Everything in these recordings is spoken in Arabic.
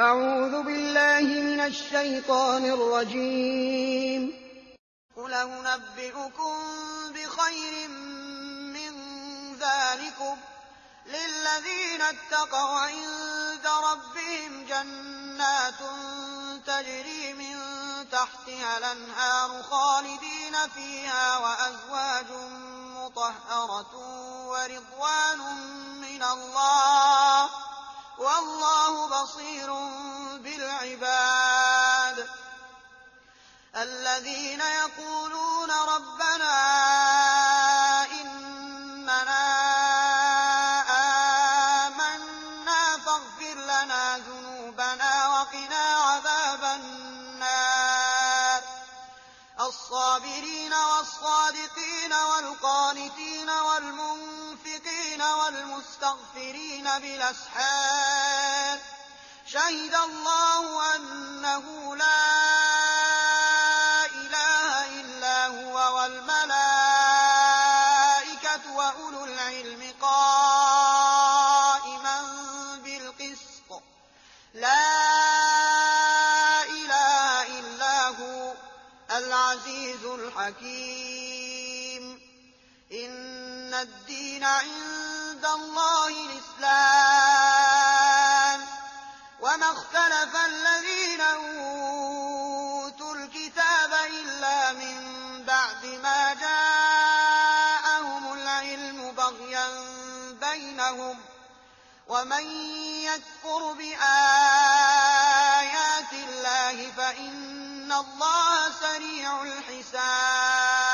أعوذ بالله من الشيطان الرجيم. قل أنبئكم بخير من ذلكم. للذين اتقوا عند ربهم جنات تجري من تحتها الأنهار خالدين فيها وأزواج مطهرة ورضوان من الله. والله بصير بالعباد. الذين يقولون ربنا إننا آمنا فاغفر لنا ذنوبنا وقنا عذاب النار. الصابرين والصادقين والقانتين والمنفقين والمستغفرين بالأسحار. شهد الله أنه لا يكفر بآيات الله فإن الله سريع الحساب.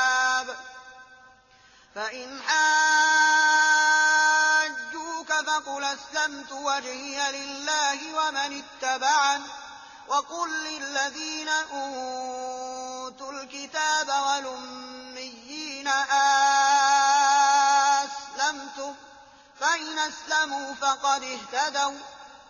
فإن حاجوك فقل أسلمت وجهي لله ومن اتبعن وقل للذين أوتوا الكتاب والأميين أسلمتم فإن أسلموا فقد اهتدوا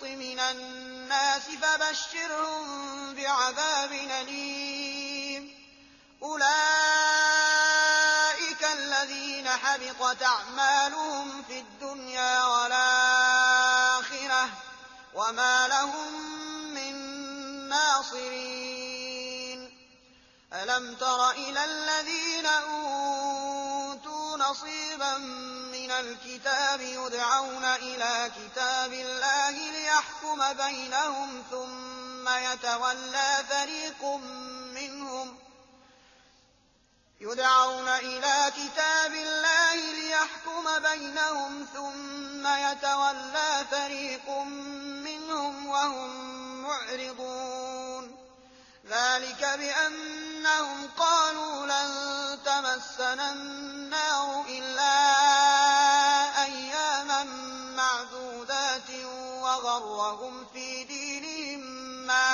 بالقسط من الناس فبشرهم بعذاب أليم. أولئك الذين حبطت أعمالهم في الدنيا والآخرة وما لهم من ناصرين. ألم تر إلى الذين أوتوا نصيبا الكتاب يدعون إلى كتاب الله ليحكم بينهم ثم يتولى فريق منهم. يدعون إلى كتاب الله ليحكم بينهم ثم يتولى فريق منهم وهم معرضون. ذلك بأنهم قالوا لن تمسنا النار إلا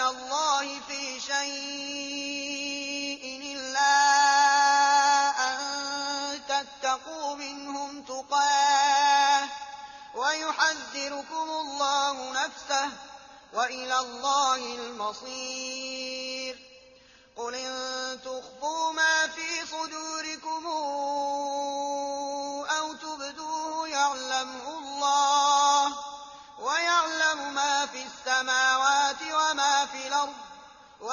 من الله في شيء إلا أن تتقوا منهم تقاه ويحذركم الله نفسه وإلى الله المصير.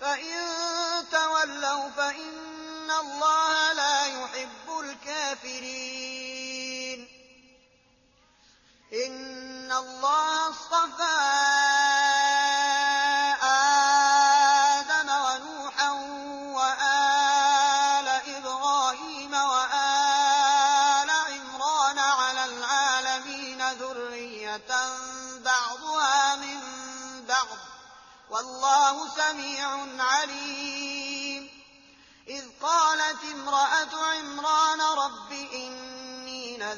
فإن تولوا فإن الله لا يحب الكافرين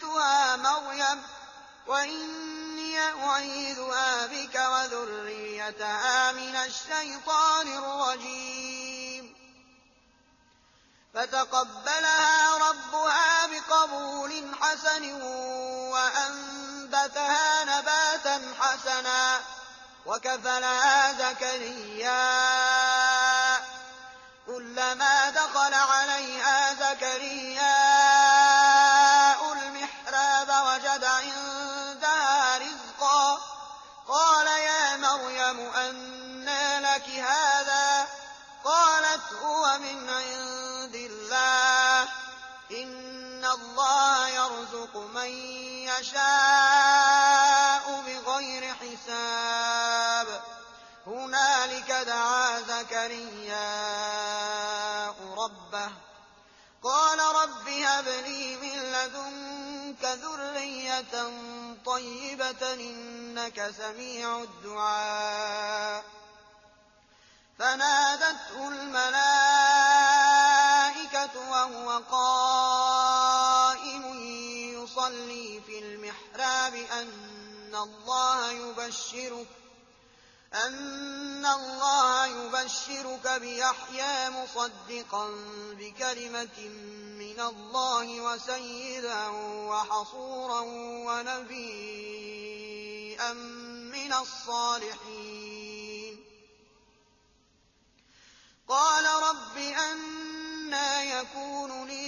سميتها مريم وإني أعيذها بك وذريتها من الشيطان الرجيم. فتقبلها ربها بقبول حسن وأنبتها نباتا حسنا وكفلها زكريا من يشاء بغير حساب. هنالك دعا زكرياء ربه. قال رب هب لي من لدنك ذرية طيبة إنك سميع الدعاء. فنادته الملائكة وهو قائم. يصلي في المحراب أن الله يبشرك أن الله يبشرك بيحيى مصدقا بكلمة من الله وسيدا وحصورا ونبيا من الصالحين. قال رب أنا يكون لي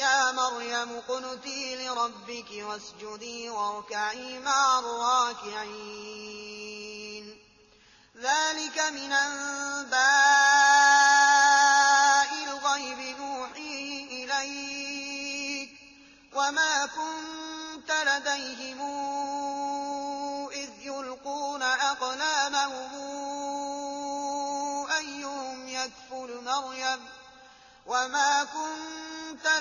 يا مريم قنتي لربك واسجدي واركعي مع الراكعين. ذلك من أنباء الغيب نوحيه إليك. وما كنت لديهم إذ يلقون أقلامهم أيهم يكفل مريم. وما كنت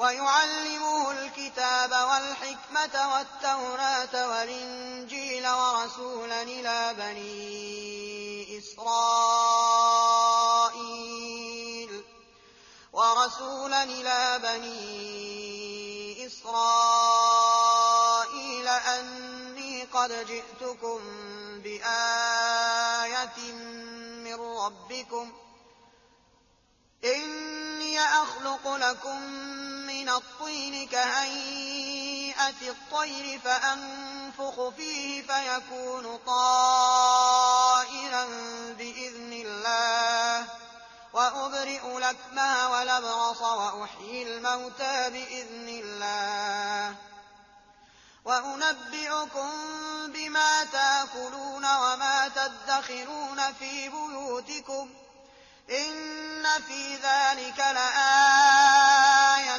ويعلمه الكتاب والحكمة والتوراة والإنجيل ورسولا إلى بني إسرائيل. ورسولا إلى بني إسرائيل أني قد جئتكم بآية من ربكم. إني أخلق لكم من الطين كهيئة الطير فأنفخ فيه فيكون طائرا بإذن الله. وأبرئ لكمه والأبرص وأحيي الموتى بإذن الله. وأنبئكم بما تأكلون وما تدخرون في بيوتكم. إن في ذلك لآية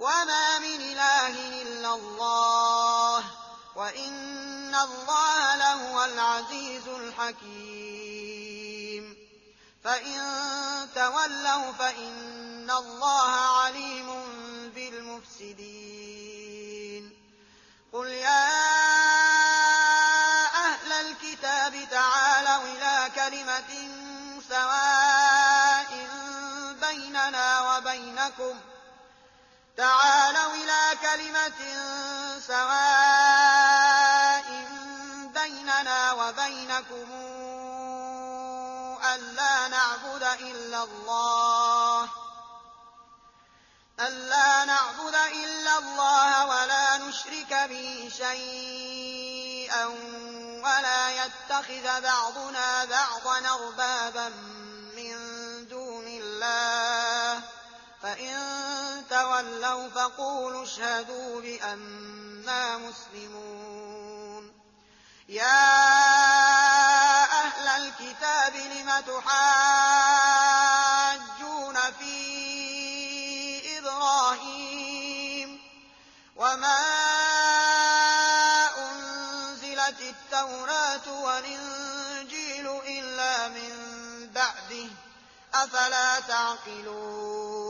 وما من إله إلا الله وإن الله لهو العزيز الحكيم فإن تولوا فإن الله عليم بالمفسدين قل يا أهل الكتاب تعالوا إلى كلمة سواء بيننا وبينكم تعالوا إلى كلمة سواء بيننا وبينكم ألا نعبد إلا الله ألا نعبد إلا الله ولا نشرك به شيئا ولا يتخذ بعضنا بعضا أربابا فإن تولوا فقولوا اشهدوا بأننا مسلمون. يا أهل الكتاب لم تحاجون في إبراهيم وما أنزلت التوراة والإنجيل إلا من بعده أفلا تعقلون؟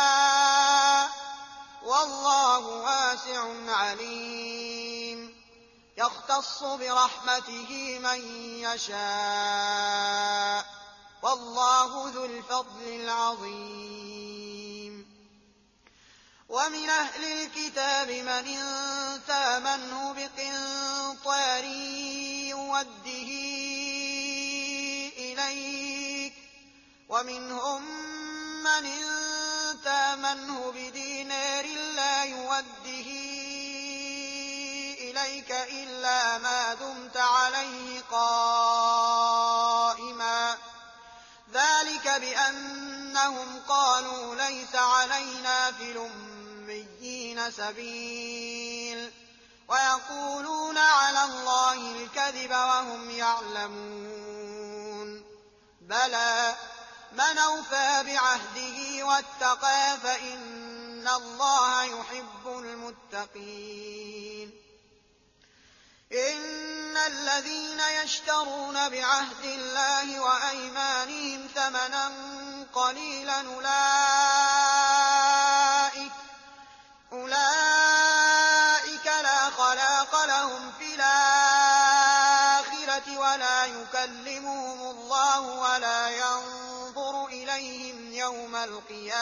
والله واسع عليم. يختص برحمته من يشاء. والله ذو الفضل العظيم. ومن أهل الكتاب من تامنه بقنطار يوده إليك. ومنهم من تامنه بدينار لا يوده إليك إلا ما دمت عليه قائما. ذلك بأنهم قالوا ليس علينا في الأميين سبيل. ويقولون على الله الكذب وهم يعلمون. بلى من أوفى بعهده واتقى فإن الله يحب المتقين إن الذين يشترون بعهد الله وأيمانهم ثمنا قليلا أولئك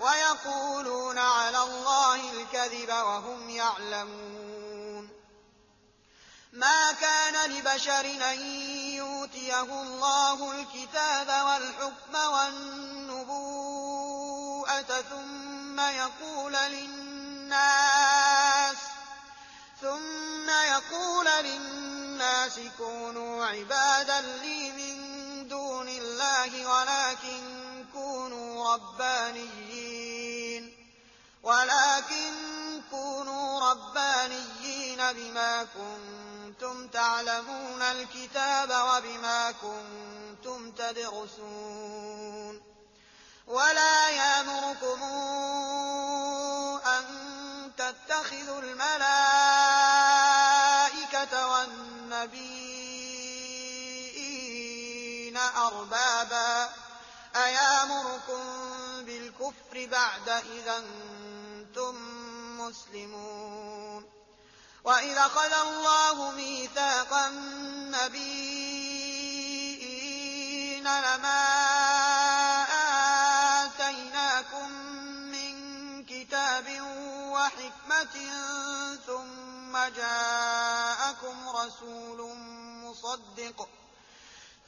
ويقولون على الله الكذب وهم يعلمون. ما كان لبشر أن يؤتيه الله الكتاب والحكم والنبوءة ثم يقول للناس ثم يقول للناس كونوا عبادا لي من دون الله ولكن ربانيين. ولكن كونوا ربانيين بما كنتم تعلمون الكتاب وبما كنتم تدرسون. ولا يأمركم أن تتخذوا الملائكة والنبيين أربابا. أيامركم بالكفر بعد إذا أنتم مسلمون وإذا خذ الله ميثاق النبيين لما آتيناكم من كتاب وحكمة ثم جاءكم رسول مصدق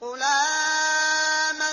قل آمنا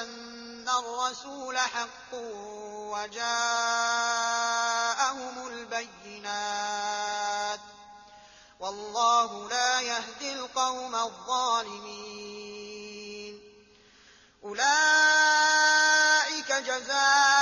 أن الرسول حق وجاءهم البينات والله لا يهدي القوم الظالمين. أولئك جزاؤهم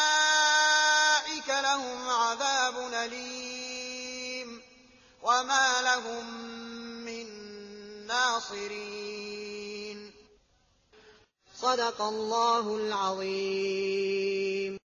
لهم من ناصرين. صدق الله العظيم.